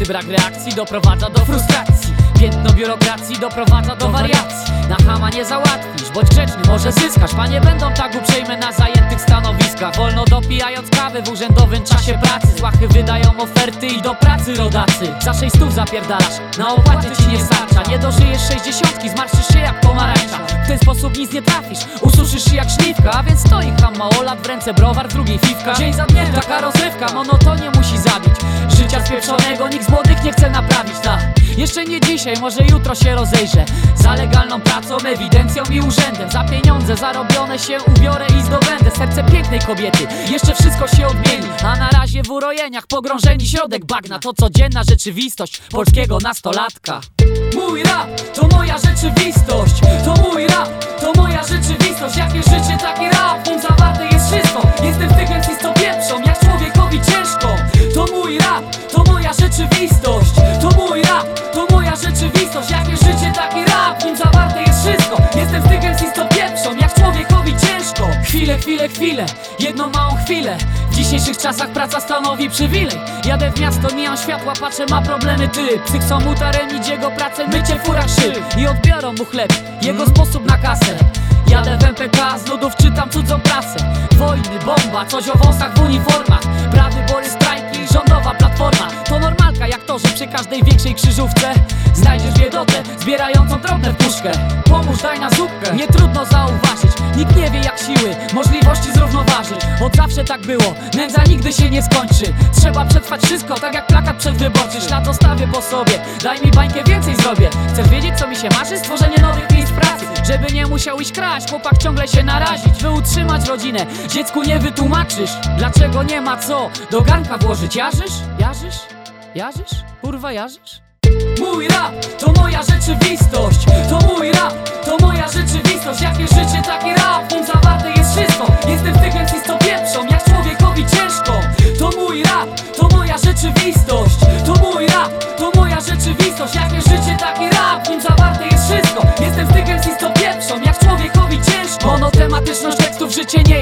Częsty brak reakcji doprowadza do frustracji. Piętno biurokracji doprowadza do wariacji. Na chama nie załatwisz, bądź grzeczny, może zyskasz. Panie będą tak uprzejme na zajętych stanowiskach. Wolno dopijając kawy w urzędowym czasie pracy. Złachy wydają oferty i do pracy rodacy. Za sześć stów zapierdalasz, na opłacie ci nie starcza. Nie dożyjesz sześćdziesiątki, zmarszysz się jak pomarańcza. W ten sposób nic nie trafisz, ususzysz się jak śliwka. A więc stoi ham małolat w ręce browar, w drugiej fifka. Dzień za dniem taka rozrywka, monotonie nikt z młodych nie chce naprawić, tak. Jeszcze nie dzisiaj, może jutro się rozejrzę. Za legalną pracą, ewidencją i urzędem. Za pieniądze zarobione się ubiorę i zdobędę Serce pięknej kobiety, jeszcze wszystko się odmieni A na razie w urojeniach pogrążeni środek bagna. To codzienna rzeczywistość polskiego nastolatka. Mój rap to moja rzeczywistość. To mój rap to moja rzeczywistość Chwilę, chwilę, jedną małą chwilę. W dzisiejszych czasach praca stanowi przywilej. Jadę w miasto, mijam światła, patrzę, ma problemy ty. Psych są utarem, idzie go pracę, mycie fura szyb I odbiorą mu chleb, jego sposób na kasę. Jadę w MPK, z nudów czytam cudzą prasę. Wojny, bomba, coś o wąsach w uniformach. Prawybory, strajki, rządowa platforma. To normalka jak to, że przy każdej większej krzyżówce Znajdziesz biedotę, zbierającą drobne w puszkę. Pomóż, daj na zupkę, nie trudno zauważyć Nikt nie wie jak siły, zrównoważyć Od zawsze tak było, nędza nigdy się nie skończy Trzeba przetrwać wszystko, tak jak plakat przedwyborczy Ślad zostawię po sobie, daj mi bańkę, więcej zrobię Chcesz wiedzieć co mi się marzy? Stworzenie nowych miejsc pracy Żeby nie musiał iść kraść, chłopak ciągle się narazić By utrzymać rodzinę, dziecku nie wytłumaczysz Dlaczego nie ma co do garnka włożyć Jarzysz? Jarzysz? Jarzysz? Kurwa jarzysz? Mój rap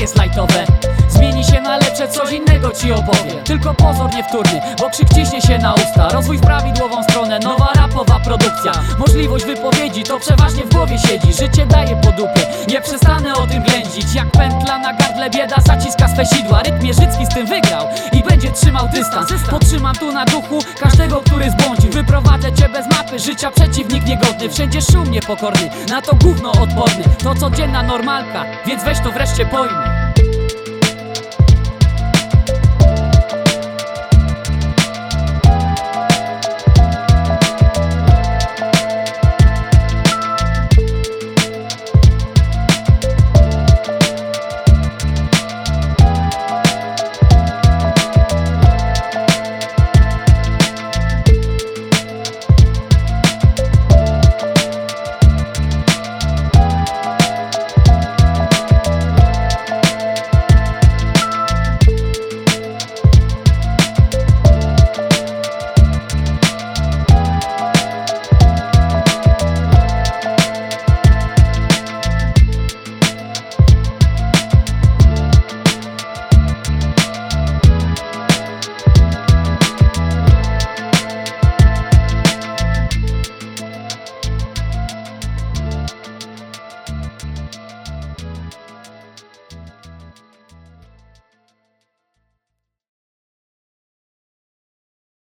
jest lajtowe Zmieni się na lepsze, coś innego ci opowiem Tylko pozor niewtórny, bo krzyk ciśnie się na usta. Rozwój w prawidłową stronę, nowa rapowa produkcja. Możliwość wypowiedzi, to przeważnie w głowie siedzi. Życie daje po dupie, nie przestanę o tym ględzić Jak pętla na gardle bieda zaciska swe sidła. Rytm Mierzycki z tym wygrał i będzie trzymał dystans. Podtrzymam tu na duchu każdego, który zbłądził. Wyprowadzę cię bez mapy, życia przeciwnik niegodny. Wszędzie szum niepokorny, na to gówno odporny. To codzienna normalka, więc weź to wreszcie pojmij